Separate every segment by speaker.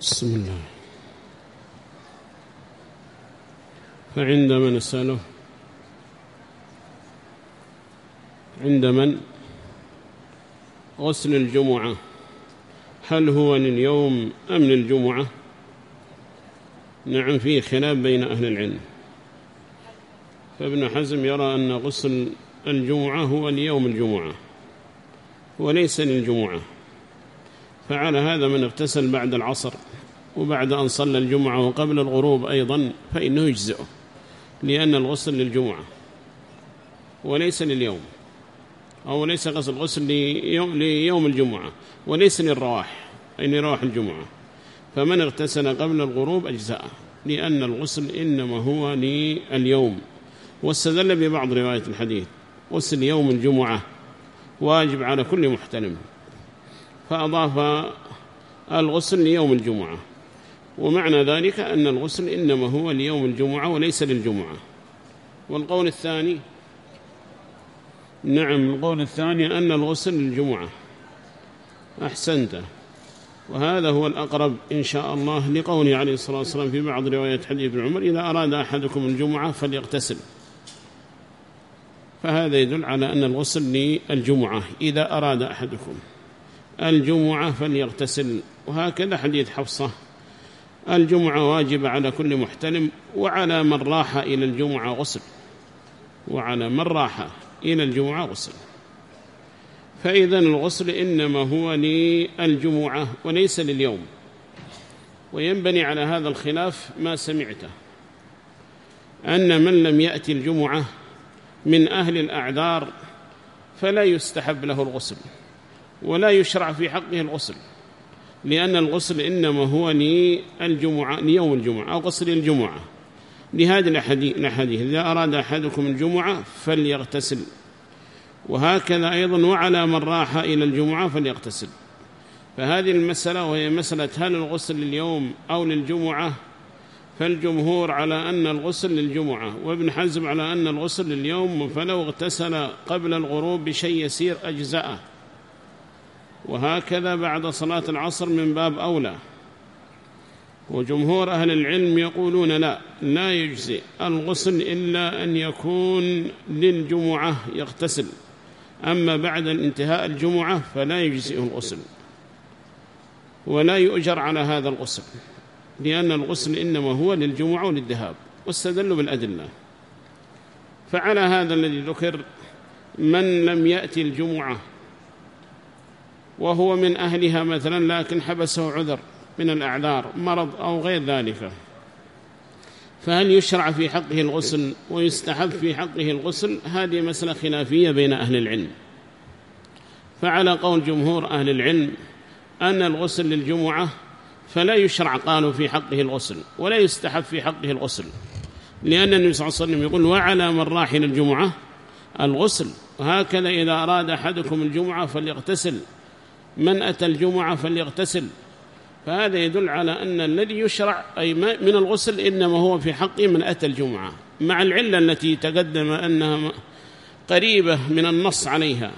Speaker 1: بسم الله. فعندما نسأله عند من؟ غسل الجمعة. هل هو لليوم أم للجمعة؟ نعم فيه خلاف بين أهل العلم. فابن حزم يرى أن غسل الجمعة هو ليوم الجمعة وليس للجمعة. فعلى هذا من اغتسل بعد العصر. وبعد أن صلى الجمعة وقبل الغروب أيضا فإنه يجزئه لأن الغسل للجمعة وليس لليوم أو ليس غسل غسل ليوم, الجمعة وليس للرواح أي لرواح الجمعة. فمن اغتسل قبل الغروب أجزاءه لأن الغسل إنما هو لليوم. واستدل ببعض رواية الحديث غسل يوم الجمعة واجب على كل محتلم فأضاف الغسل ليوم الجمعة. ومعنى ذلك أن الغسل إنما هو ليوم الجمعة وليس للجمعة. والقول الثاني نعم القول الثاني أن الغسل للجمعة. أحسنت. وهذا هو الأقرب إن شاء الله لقوله عليه الصلاة والسلام في بعض رواية حديث ابن عمر إذا أراد أحدكم الجمعة فليغتسل. فهذا يدل على أن الغسل للجمعة إذا أراد أحدكم الجمعة فليغتسل. وهكذا حديث حفصة. الجمعة واجبة على كل محتلم وعلى من راح إلى الجمعة غسل. وعلى من راح إلى الجمعة غسل. فإذا الغسل إنما هو للجمعة وليس لليوم. وينبني على هذا الخلاف ما سمعته. أن من لم يأتي الجمعة من أهل الأعذار فلا يستحب له الغسل ولا يشرع في حقه الغسل. لأن الغسل إنما هو للجمعة ليوم الجمعة أو غسل الجمعة. لهذه الأحاديث إذا أراد أحدكم الجمعة فليغتسل. وهكذا أيضا وعلى من راح إلى الجمعة فليغتسل. فهذه المسألة وهي مسألة هل الغسل لليوم أو للجمعة؟ فالجمهور على أن الغسل للجمعة وابن حزم على أن الغسل لليوم فلو اغتسل قبل الغروب بشيء يسير أجزاءه وهكذا بعد صلاة العصر من باب أولى. وجمهور أهل العلم يقولون لا لا يجزي الغسل إلا أن يكون للجمعة يغتسل. أما بعد انتهاء الجمعة فلا يجزئه الغسل. ولا يؤجر على هذا الغسل لأن الغسل إنما هو للجمعة وللذهاب واستدلوا بالأدلة. فعلى هذا الذي ذكر من لم يأتي الجمعة وهو من أهلها مثلا لكن حبسه عذر من الأعذار مرض أو غير ذلك. فهل يشرع في حقه الغسل ويستحب في حقه الغسل؟ هذه مسألة خلافية بين أهل العلم. فعلى قول جمهور أهل العلم أن الغسل للجمعة فلا يشرع قالوا في حقه الغسل ولا يستحب في حقه الغسل. لأن النبي صلى الله عليه وسلم يقول وعلى من راح إلى الجمعة الغسل. وهكذا إذا أراد أحدكم الجمعة فليغتسل. من أتى الجمعة فليغتسل. فهذا يدل على أن الذي يشرع أي من الغسل إنما هو في حق من أتى الجمعة مع العلة التي تقدم أنها قريبة من النص عليها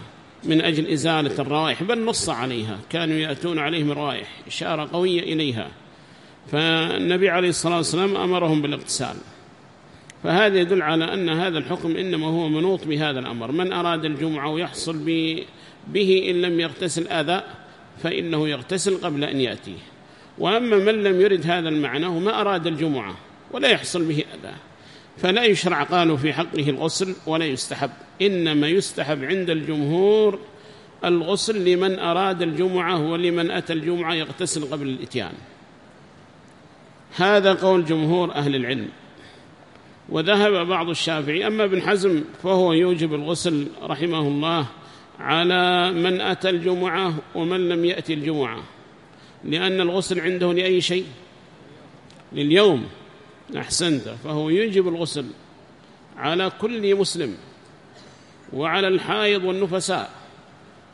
Speaker 1: من أجل إزالة الروائح بل نص عليها كانوا يأتون عليهم روائح إشارة قوية إليها. فالنبي عليه الصلاة والسلام أمرهم بالاغتسال. فهذا يدل على أن هذا الحكم إنما هو منوط بهذا الأمر. من أراد الجمعة ويحصل به إن لم يغتسل أذى فإنه يغتسل قبل أن يأتيه. وأما من لم يرد هذا المعنى وما أراد الجمعة ولا يحصل به أذى فلا يشرع قالوا في حقه الغسل ولا يستحب. إنما يستحب عند الجمهور الغسل لمن أراد الجمعة ولمن أتى الجمعة يغتسل قبل الإتيان. هذا قول جمهور أهل العلم. وذهب بعض الشافعي أما ابن حزم فهو يوجب الغسل رحمه الله على من أتى الجمعة ومن لم يأتي الجمعة لأن الغسل عنده لأي شيء؟ لليوم. أحسنت. فهو يجب الغسل على كل مسلم. وعلى الحائض والنفساء.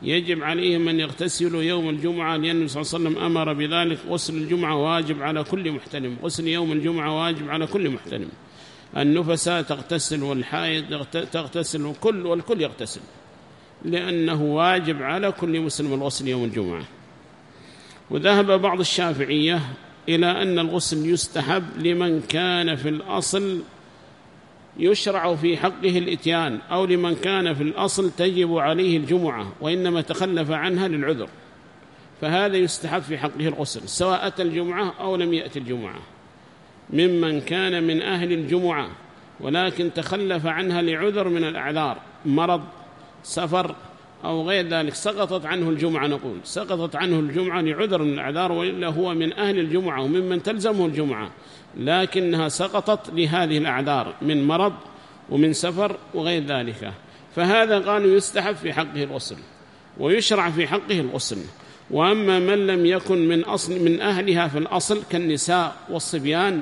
Speaker 1: يجب عليهم أن يغتسلوا يوم الجمعة لأن النبي صلى الله عليه وسلم أمر بذلك. غسل الجمعة واجب على كل محتلم غسل يوم الجمعة واجب على كل محتلم النفساء تغتسل والحائض تغتسل والكل والكل يغتسل. لأنه واجب على كل مسلم الغسل يوم الجمعة. وذهب بعض الشافعية إلى أن الغسل يستحب لمن كان في الأصل يشرع في حقه الإتيان أو لمن كان في الأصل تجب عليه الجمعة وإنما تخلف عنها للعذر. فهذا يستحب في حقه الغسل سواء أتى الجمعة أو لم يأتي الجمعة. ممن كان من أهل الجمعة ولكن تخلف عنها لعذر من الأعذار مرض سفر أو غير ذلك سقطت عنه الجمعة نقول. سقطت عنه الجمعة لعذر من الأعذار وإلا هو من أهل الجمعة وممن تلزمه الجمعة. لكنها سقطت لهذه الأعذار من مرض ومن سفر وغير ذلك. فهذا قالوا يستحب في حقه الغسل ويشرع في حقه الغسل. وأما من لم يكن من, أصل من أهلها في الأصل كالنساء والصبيان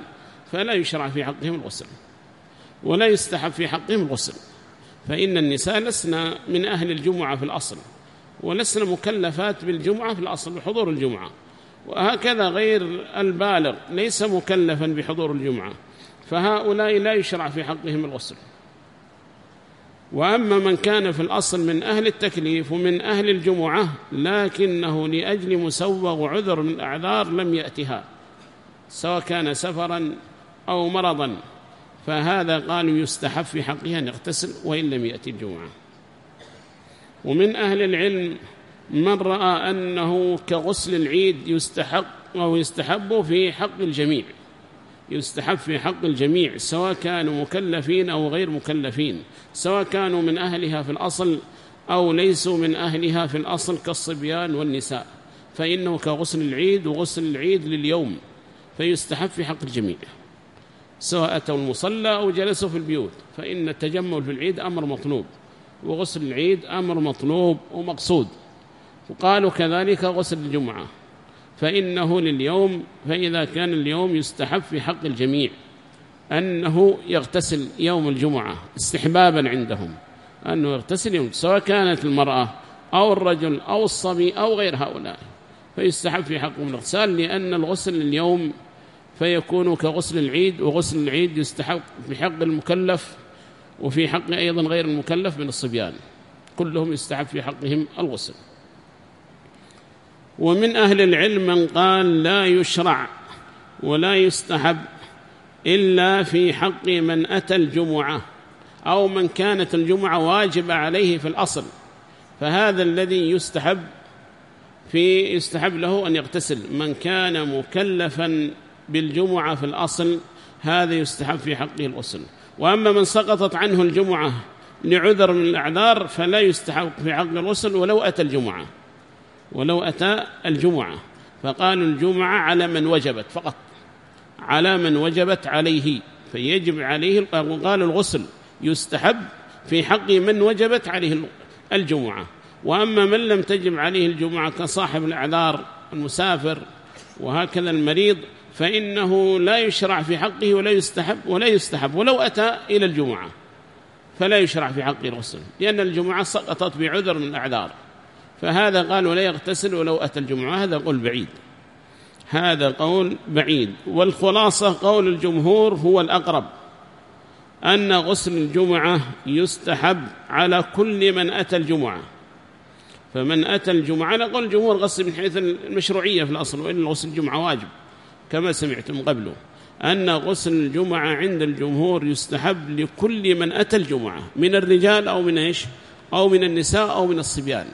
Speaker 1: فلا يشرع في حقهم الغسل ولا يستحب في حقهم الغسل. فإن النساء لسنا من أهل الجمعة في الأصل ولسنا مكلفات بالجمعة في الأصل بحضور الجمعة. وهكذا غير البالغ ليس مكلفا بحضور الجمعة فهؤلاء لا يشرع في حقهم الغسل. وأما من كان في الأصل من أهل التكليف ومن أهل الجمعة لكنه لأجل مسوغ عذر من الأعذار لم يأتها سواء كان سفرا أو مرضا. فهذا قالوا يستحب في حقها أن يغتسل وإن لم يأتي الجمعة. ومن أهل العلم من رأى أنه كغسل العيد يستحق أو يستحب في حق الجميع يستحب في حق الجميع سواء كانوا مكلفين أو غير مكلفين سواء كانوا من أهلها في الأصل أو ليسوا من أهلها في الأصل كالصبيان والنساء فإنه كغسل العيد وغسل العيد لليوم فيستحب في حق الجميع. سواء أتوا المصلى أو جلسوا في البيوت فإن التجمل في العيد أمر مطلوب وغسل العيد أمر مطلوب ومقصود وقالوا كذلك غسل الجمعة فإنه لليوم فإذا كان اليوم يستحب في حق الجميع أنه يغتسل يوم الجمعة استحبابا عندهم أنه يغتسل يوم سواء كانت المرأة أو الرجل أو الصبي أو غير هؤلاء فيستحب في حقهم الإغتسال لأن الغسل اليوم فيكون كغسل العيد وغسل العيد يستحق في حق المكلف وفي حق أيضا غير المكلف من الصبيان. كلهم يستحب في حقهم الغسل. ومن أهل العلم من قال لا يشرع ولا يستحب إلا في حق من أتى الجمعة أو من كانت الجمعة واجبة عليه في الأصل. فهذا الذي يستحب في يستحب له أن يغتسل من كان مكلفا بالجمعة في الأصل هذا يستحب في حقه الغسل وأما من سقطت عنه الجمعة لعذر من الأعذار فلا يستحق في حق الغسل ولو أتى الجمعة. ولو أتى الجمعة. فقالوا الجمعة على من وجبت فقط. على من وجبت عليه. فيجب عليه وقال الغسل يستحب في حق من وجبت عليه الجمعة. وأما من لم تجب عليه الجمعة كصاحب الأعذار المسافر وهكذا المريض فإنه لا يشرع في حقه ولا يستحب ولا يستحب ولو أتى إلى الجمعة فلا يشرع في حقه الغسل لأن الجمعة سقطت بعذر من الأعذار فهذا قال ولا يغتسل ولو أتى الجمعة هذا قول بعيد. هذا قول بعيد. والخلاصة قول الجمهور هو الأقرب أن غسل الجمعة يستحب على كل من أتى الجمعة. فمن أتى الجمعة نقول الجمهور غسل من حيث المشروعية في الأصل وإن غسل الجمعة واجب. كما سمعتم قبله أن غسل الجمعة عند الجمهور يستحب لكل من أتى الجمعة من الرجال أو من إيش؟ أو من النساء أو من الصبيان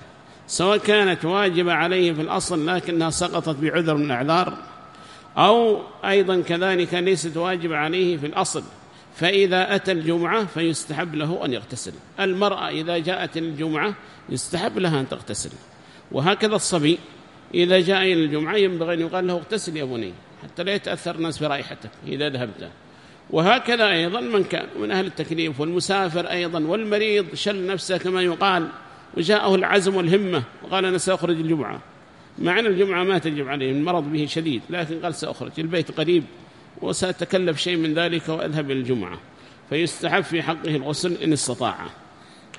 Speaker 1: سواء كانت واجبة عليه في الأصل لكنها سقطت بعذر من الأعذار أو أيضا كذلك ليست واجبة عليه في الأصل فإذا أتى الجمعة فيستحب له أن يغتسل المرأة إذا جاءت الجمعة يستحب لها أن تغتسل وهكذا الصبي إذا جاء إلى الجمعة ينبغي أن يقال له اغتسل يا بني. حتى لا يتأثر الناس برائحتك إذا ذهبت. وهكذا أيضا من كان من أهل التكليف والمسافر أيضا والمريض شل نفسه كما يقال وجاءه العزم والهمة وقال أنا سأخرج الجمعة. مع أن الجمعة ما تجب عليه المرض به شديد لكن قال سأخرج البيت قريب وسأتكلف شيء من ذلك وأذهب إلى الجمعة. فيستحب في حقه الغسل إن استطاع.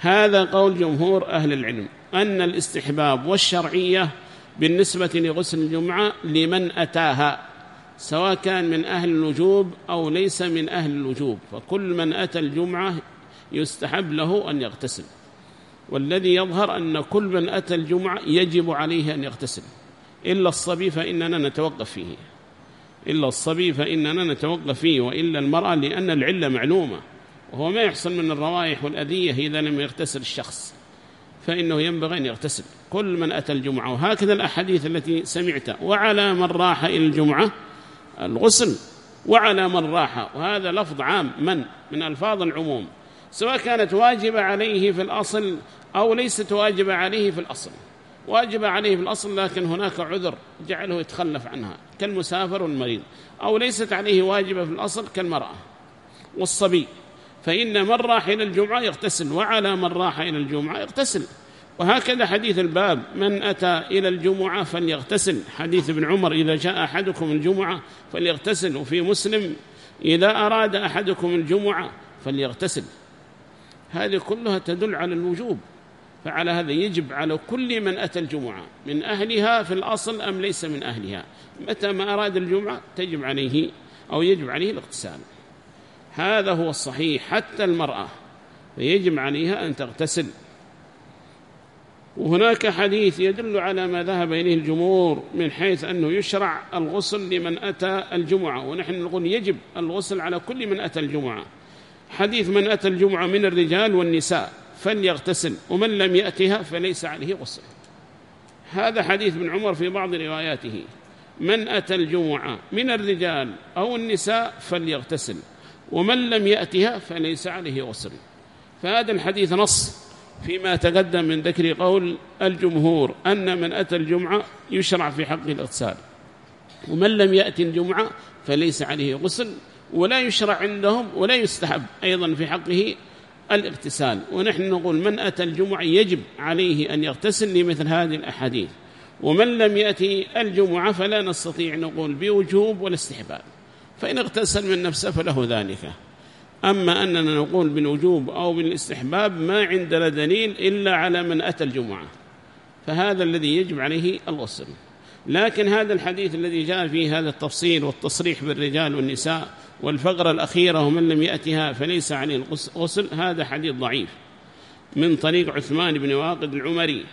Speaker 1: هذا قول جمهور أهل العلم أن الاستحباب والشرعية بالنسبة لغسل الجمعة لمن أتاها. سواء كان من أهل الوجوب أو ليس من أهل الوجوب فكل من أتى الجمعة يستحب له أن يغتسل. والذي يظهر أن كل من أتى الجمعة يجب عليه أن يغتسل. إلا الصبي فإننا نتوقف فيه. إلا الصبي فإننا نتوقف فيه وإلا المرأة لأن العلة معلومة. وهو ما يحصل من الروائح والأذية إذا لم يغتسل الشخص. فإنه ينبغي أن يغتسل. كل من أتى الجمعة. وهكذا الأحاديث التي سمعت. وعلى من راح إلى الجمعة الغسل وعلى من راح. وهذا لفظ عام. من؟ من ألفاظ العموم. سواء كانت واجبة عليه في الأصل أو ليست واجبة عليه في الأصل. واجب عليه في الأصل لكن هناك عذر جعله يتخلف عنها. كالمسافر والمريض. أو ليست عليه واجبة في الأصل كالمرأة والصبي. فإن من راح إلى الجمعة يغتسل. وعلى من راح إلى الجمعة يغتسل. وهكذا حديث الباب من أتى إلى الجمعة فليغتسل. حديث ابن عمر إذا جاء أحدكم الجمعة فليغتسل. وفي مسلم إذا أراد أحدكم الجمعة فليغتسل. هذه كلها تدل على الوجوب فعلى هذا يجب على كل من أتى الجمعة من أهلها في الأصل أم ليس من أهلها؟ متى ما أراد الجمعة تجب عليه أو يجب عليه الاغتسال. هذا هو الصحيح حتى المرأة فيجب عليها أن تغتسل. وهناك حديث يدل على ما ذهب إليه الجمهور من حيث أنه يشرع الغسل لمن أتى الجمعة ونحن نقول يجب الغسل على كل من أتى الجمعة. حديث من أتى الجمعة من الرجال والنساء فليغتسل ومن لم يأتها فليس عليه غسل. هذا حديث ابن عمر في بعض رواياته. من أتى الجمعة من الرجال أو النساء فليغتسل ومن لم يأتها فليس عليه غسل. فهذا الحديث نص فيما تقدم من ذكر قول الجمهور أن من أتى الجمعة يشرع في حقه الاغتسال. ومن لم يأتي الجمعة فليس عليه غسل ولا يشرع عندهم ولا يستحب أيضا في حقه الاغتسال. ونحن نقول من أتى الجمعة يجب عليه أن يغتسل لمثل هذه الأحاديث. ومن لم يأتي الجمعة فلا نستطيع نقول بوجوب ولا استحباب. فإن اغتسل من نفسه فله ذلك. أما أننا نقول بالوجوب أو بالاستحباب ما عندنا دليل إلا على من أتى الجمعة فهذا الذي يجب عليه الغسل لكن هذا الحديث الذي جاء فيه هذا التفصيل والتصريح بالرجال والنساء والفقرة الأخيرة ومن لم يأتها فليس عليه الغسل هذا حديث ضعيف. من طريق عثمان بن واقد العمري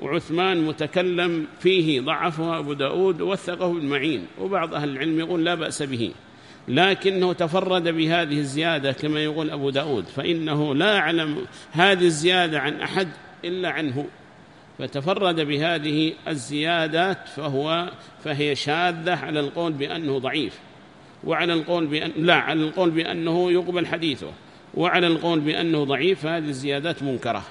Speaker 1: وعثمان متكلم فيه ضعفه أبو داود ووثقه المعين وبعض أهل العلم يقول لا بأس به. لكنه تفرد بهذه الزيادة كما يقول أبو داود فإنه لا أعلم هذه الزيادة عن أحد إلا عنه. فتفرد بهذه الزيادات فهو فهي شاذة على القول بأنه ضعيف وعلى القول بأن لا على القول بأنه يقبل حديثه وعلى القول بأنه ضعيف هذه الزيادات منكرة.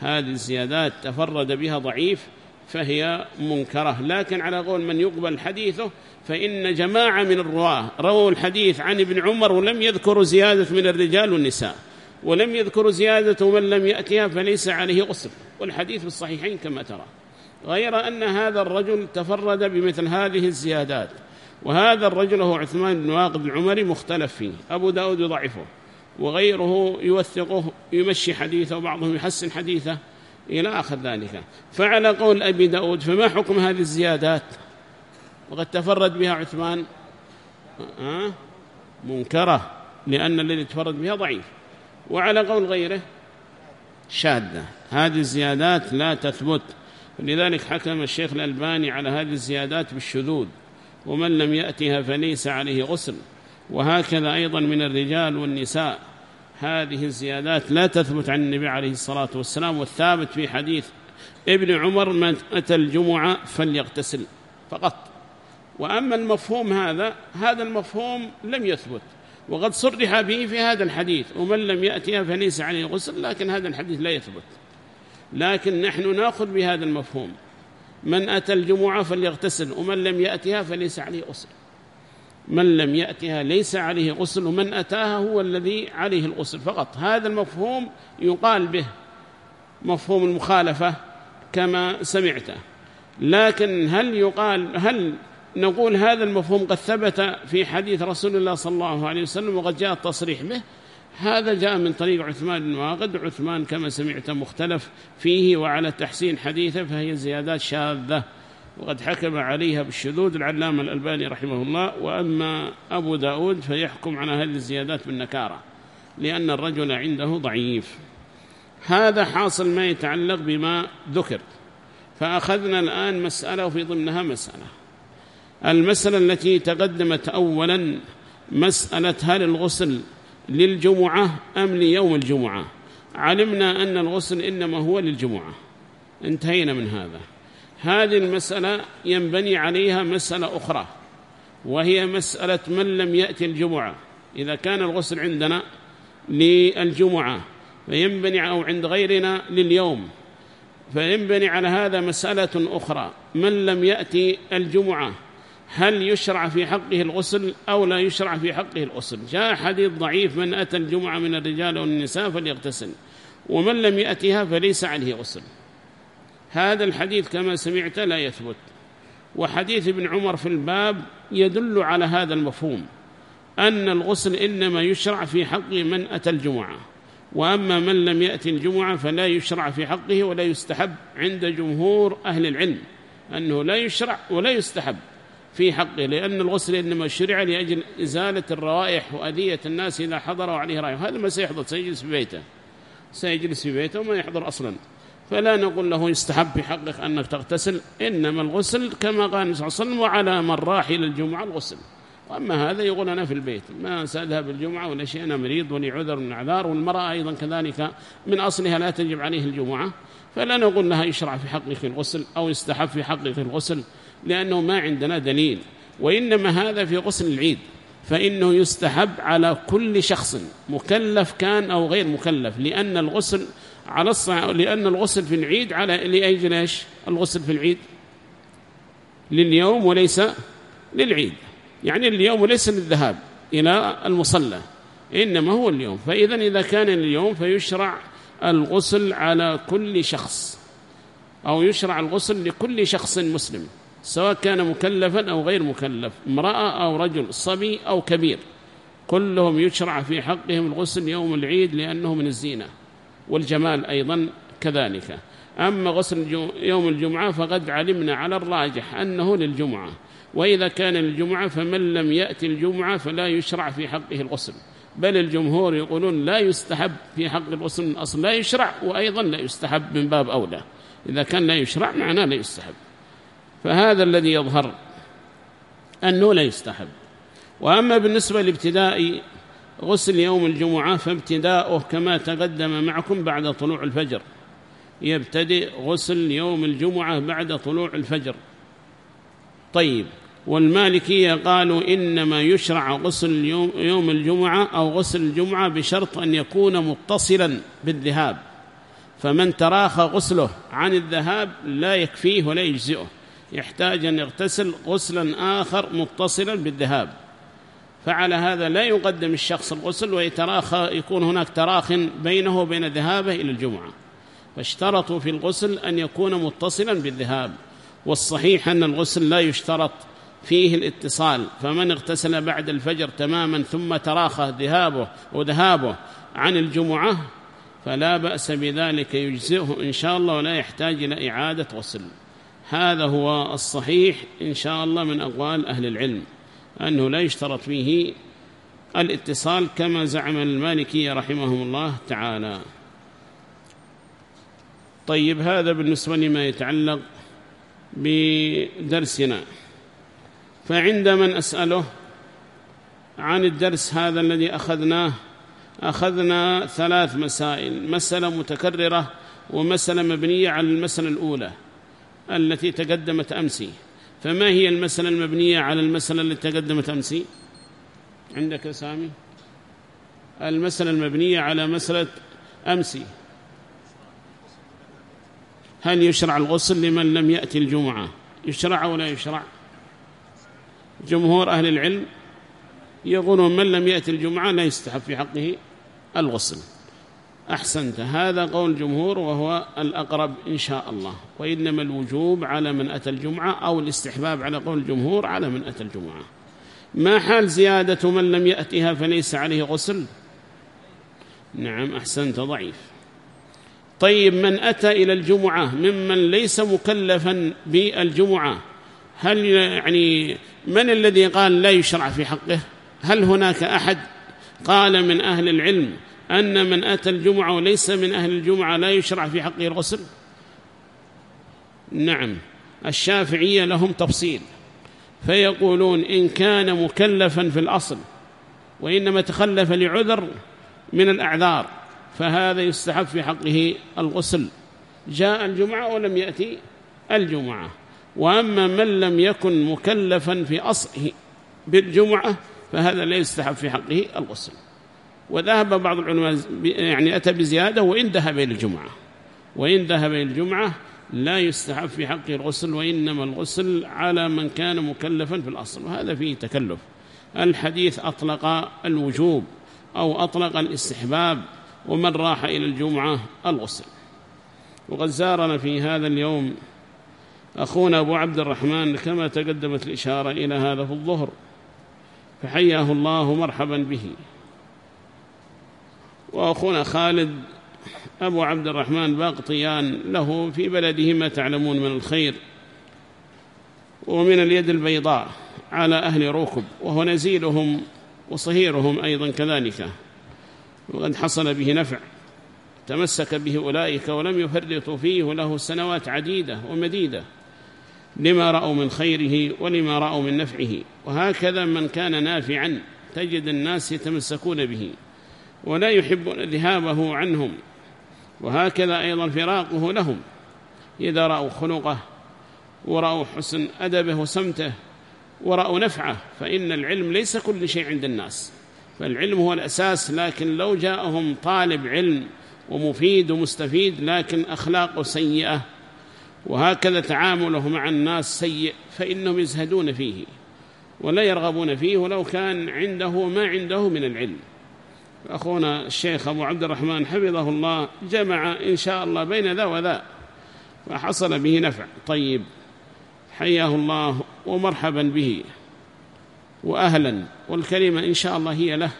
Speaker 1: هذه الزيادات تفرد بها ضعيف فهي منكرة. لكن على قول من يقبل حديثه فإن جماعة من الرواة رووا الحديث عن ابن عمر ولم يذكروا زيادة من الرجال والنساء ولم يذكروا زيادة من لم يأتها فليس عليه غسل والحديث في الصحيحين كما ترى. غير أن هذا الرجل تفرد بمثل هذه الزيادات. وهذا الرجل هو عثمان بن واقد العمري مختلف فيه. أبو داود يضعفه وغيره يوثقه يمشي حديثه وبعضهم يحسن حديثه. إلى آخر ذلك. فعلى قول أبي داود فما حكم هذه الزيادات؟ وقد تفرد بها عثمان أه؟ منكرة لأن الذي تفرد بها ضعيف. وعلى قول غيره شاذة. هذه الزيادات لا تثبت. لذلك حكم الشيخ الألباني على هذه الزيادات بالشذوذ. ومن لم يأتها فليس عليه غسل. وهكذا أيضا من الرجال والنساء. هذه الزيادات لا تثبت عن النبي عليه الصلاة والسلام والثابت في حديث ابن عمر من أتى الجمعة فليغتسل فقط. وأما المفهوم هذا هذا المفهوم لم يثبت وقد صرح به في هذا الحديث ومن لم يأتها فليس عليه غسل لكن هذا الحديث لا يثبت. لكن نحن نأخذ بهذا المفهوم من أتى الجمعة فليغتسل ومن لم يأتها فليس عليه غسل. من لم يأتها ليس عليه غسل ومن أتاها هو الذي عليه الغسل فقط. هذا المفهوم يقال به مفهوم المخالفة كما سمعته. لكن هل يقال هل نقول هذا المفهوم قد ثبت في حديث رسول الله صلى الله عليه وسلم وقد جاء التصريح به؟ هذا جاء من طريق عثمان بن واقد. عثمان كما سمعت مختلف فيه وعلى تحسين حديثه فهي زيادات شاذة. وقد حكم عليها بالشذوذ العلامة الألباني رحمه الله. وأما أبو داود فيحكم على هذه الزيادات بالنكارة لأن الرجل عنده ضعيف. هذا حاصل ما يتعلق بما ذكر فأخذنا الآن مسألة وفي ضمنها مسألة. المسألة التي تقدمت أولا مسألة هل الغسل للجمعة أم ليوم الجمعة؟ علمنا أن الغسل إنما هو للجمعة. انتهينا من هذا. هذه المسألة ينبني عليها مسألة أخرى وهي مسألة من لم يأتي الجمعة. إذا كان الغسل عندنا للجمعة فينبني أو عند غيرنا لليوم. فينبني على هذا مسألة أخرى من لم يأتي الجمعة هل يشرع في حقه الغسل أو لا يشرع في حقه الغسل؟ جاء حديث ضعيف من أتى الجمعة من الرجال والنساء فليغتسل ومن لم يأتها فليس عليه غسل. هذا الحديث كما سمعت لا يثبت. وحديث ابن عمر في الباب يدل على هذا المفهوم أن الغسل إنما يشرع في حق من أتى الجمعة وأما من لم يأتي الجمعة فلا يشرع في حقه ولا يستحب عند جمهور أهل العلم أنه لا يشرع ولا يستحب في حقه لأن الغسل إنما شرع لأجل إزالة الروائح وأذية الناس إذا حضروا عليه رائحة. هذا ما سيحدث سيجلس في بيته. سيجلس في بيته وما يحضر أصلا. فلا نقول له يستحب في حقك أنك تغتسل إنما الغسل كما قال النبي صلى الله عليه وسلم وعلى من راح إلى الجمعة الغسل. وأما هذا يقول أنا في البيت ما سأذهب الجمعة ولا شيء أنا مريض ولي عذر من أعذار والمرأة أيضا كذلك من أصلها لا تجب عليه الجمعة. فلا نقول لها يشرع في حقك الغسل أو يستحب في حقك الغسل لأنه ما عندنا دليل. وإنما هذا في غسل العيد فإنه يستحب على كل شخص مكلف كان أو غير مكلف لأن الغسل على الصع... لأن الغسل في العيد على لأجل إيش؟ الغسل في العيد. لليوم وليس للعيد. يعني اليوم وليس للذهاب إلى المصلى إنما هو اليوم. فإذا إذا كان اليوم فيشرع الغسل على كل شخص أو يشرع الغسل لكل شخص مسلم سواء كان مكلفا أو غير مكلف امرأة أو رجل صبي أو كبير. كلهم يشرع في حقهم الغسل يوم العيد لأنه من الزينة. والجمال أيضا كذلك. أما غسل يوم الجمعة فقد علمنا على الراجح أنه للجمعة. وإذا كان للجمعة فمن لم يأتي الجمعة فلا يشرع في حقه الغسل. بل الجمهور يقولون لا يستحب في حق الغسل من أصل لا يشرع وأيضا لا يستحب من باب أولى. إذا كان لا يشرع معناه لا يستحب. فهذا الذي يظهر أنه لا يستحب. وأما بالنسبة لابتداء غسل يوم الجمعة فابتداؤه كما تقدم معكم بعد طلوع الفجر. يبتدئ غسل يوم الجمعة بعد طلوع الفجر. طيب والمالكية قالوا إنما يشرع غسل يوم, الجمعة أو غسل الجمعة بشرط أن يكون متصلا بالذهاب. فمن تراخى غسله عن الذهاب لا يكفيه ولا يجزئه. يحتاج أن يغتسل غسلا آخر متصلا بالذهاب. فعلى هذا لا يقدم الشخص الغسل ويتراخى يكون هناك تراخ بينه وبين ذهابه إلى الجمعة. فاشترطوا في الغسل أن يكون متصلا بالذهاب. والصحيح أن الغسل لا يشترط فيه الاتصال. فمن اغتسل بعد الفجر تماما ثم تراخى ذهابه وذهابه عن الجمعة فلا بأس بذلك يجزئه إن شاء الله ولا يحتاج إلى إعادة غسل. هذا هو الصحيح إن شاء الله من أقوال أهل العلم. أنه لا يشترط فيه الاتصال كما زعم المالكية رحمهم الله تعالى. طيب هذا بالنسبة لما يتعلق بدرسنا. فعند من أسأله عن الدرس هذا الذي أخذناه أخذنا ثلاث مسائل. مسألة متكررة ومسألة مبنية على المسألة الأولى التي تقدمت أمسي. فما هي المسألة المبنية على المسألة التي تقدمت أمسي عندك سامي؟ المسألة المبنية على مسألة أمسي هل يشرع الغسل لمن لم يأتي الجمعة؟ يشرع ولا يشرع؟ جمهور أهل العلم يقولون من لم يأتي الجمعة لا يستحب في حقه الغسل. أحسنت. هذا قول جمهور وهو الأقرب إن شاء الله. وإنما الوجوب على من أتى الجمعة أو الاستحباب على قول الجمهور على من أتى الجمعة. ما حال زيادة من لم يأتها فليس عليه غسل؟ نعم أحسنت. ضعيف. طيب من أتى إلى الجمعة ممن ليس مكلفا بالجمعة هل يعني من الذي قال لا يشرع في حقه؟ هل هناك أحد؟ قال من أهل العلم. أن من أتى الجمعة وليس من أهل الجمعة لا يشرع في حقه الغسل. نعم الشافعية لهم تفصيل فيقولون إن كان مكلفا في الأصل وإنما تخلف لعذر من الأعذار فهذا يستحب في حقه الغسل. جاء الجمعة ولم يأتي الجمعة. وأما من لم يكن مكلفا في أصله بالجمعة فهذا لا يستحب في حقه الغسل. وذهب بعض العلماء يعني أتى بزيادة وإن ذهب إلى الجمعة. وإن ذهب إلى الجمعة لا يستحب في حقه الغسل وإنما الغسل على من كان مكلفا في الأصل وهذا فيه تكلف. الحديث أطلق الوجوب أو أطلق الاستحباب ومن راح إلى الجمعة الغسل. وقد زارنا في هذا اليوم أخونا أبو عبد الرحمن كما تقدمت الإشارة إلى هذا في الظهر. فحياه الله مرحبا به. وأخونا خالد أبو عبد الرحمن باقطيان له في بلده ما تعلمون من الخير ومن اليد البيضاء على أهل ركب وهو نزيلهم وصهيرهم أيضا كذلك. وقد حصل به نفع تمسك به أولئك ولم يفرطوا فيه له سنوات عديدة ومديدة لما رأوا من خيره ولما رأوا من نفعه. وهكذا من كان نافعا تجد الناس يتمسكون به. ولا يحبون ذهابه عنهم. وهكذا أيضا فراقه لهم. إذا رأوا خلقه ورأوا حسن أدبه وسمته ورأوا نفعه فإن العلم ليس كل شيء عند الناس. فالعلم هو الأساس لكن لو جاءهم طالب علم ومفيد ومستفيد لكن أخلاقه سيئة. وهكذا تعامله مع الناس سيء فإنهم يزهدون فيه ولا يرغبون فيه ولو كان عنده ما عنده من العلم. أخونا الشيخ أبو عبد الرحمن حفظه الله جمع إن شاء الله بين ذا وذا فحصل به نفع. طيب. حياه الله ومرحبا به وأهلا والكلمة إن شاء الله هي له.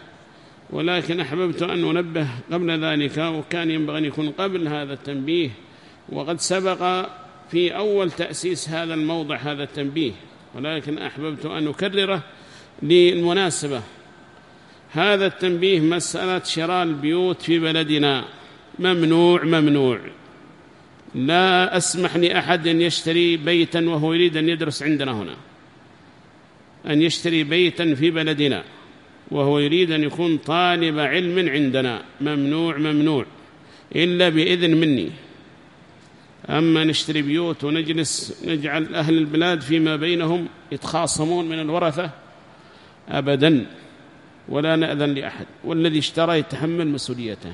Speaker 1: ولكن أحببت أن أنبه قبل ذلك وكان ينبغي أن يكون قبل هذا التنبيه وقد سبق في أول تأسيس هذا الموضع هذا التنبيه. ولكن أحببت أن أكرره للمناسبة. هذا التنبيه مسألة شراء البيوت في بلدنا. ممنوع ممنوع. لا أسمح لأحد أن يشتري بيتا وهو يريد أن يدرس عندنا هنا. أن يشتري بيتا في بلدنا وهو يريد أن يكون طالب علم عندنا. ممنوع ممنوع. إلا بإذن مني. أما نشتري بيوت ونجلس نجعل أهل البلاد فيما بينهم يتخاصمون من الورثة أبدا. ولا نأذن لأحد والذي اشترى يتحمل مسؤوليته.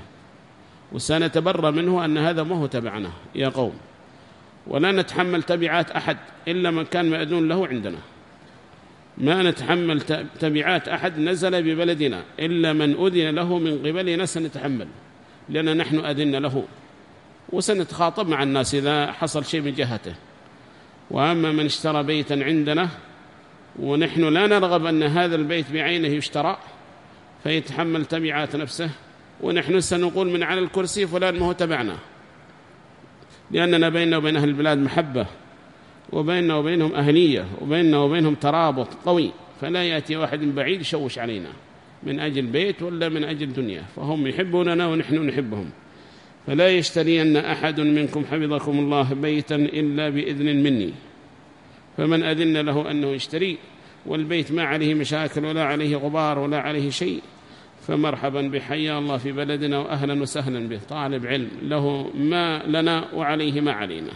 Speaker 1: وسنتبرى منه أن هذا ما هو تبعنا يا قوم. ولا نتحمل تبعات أحد إلا من كان مأذون له عندنا. ما نتحمل تبعات أحد نزل ببلدنا إلا من أذن له من قبلنا سنتحمل لأن نحن أذن له. وسنتخاطب مع الناس إذا حصل شيء من جهته. وأما من اشترى بيتا عندنا ونحن لا نرغب أن هذا البيت بعينه يشترى فيتحمل تبعات نفسه ونحن سنقول من على الكرسي فلان ما هو تبعنا. لأننا بيننا وبين أهل البلاد محبة وبيننا وبينهم أهلية وبيننا وبينهم ترابط قوي فلا يأتي واحد من بعيد يشوش علينا من أجل بيت ولا من أجل دنيا فهم يحبوننا ونحن نحبهم. فلا يشترين أحد منكم حفظكم الله بيتا إلا بإذن مني فمن أذن له أنه يشتري والبيت ما عليه مشاكل ولا عليه غبار ولا عليه شيء. فمرحبا بحيا الله في بلدنا وأهلا وسهلا به. طالب علم له ما لنا وعليه ما علينا.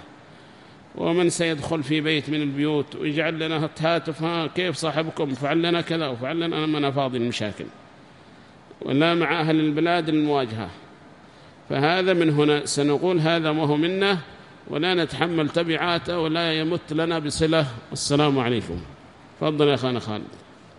Speaker 1: ومن سيدخل في بيت من البيوت ويجعل لنا هاتف ها كيف صاحبكم؟ فعل لنا كذا وفعل لنا من فاضي المشاكل ولا مع أهل البلاد المواجهة. فهذا من هنا سنقول هذا ما هو منا ولا نتحمل تبعاته ولا يمت لنا بصلة. السلام عليكم. فضل يا أخانا خالد.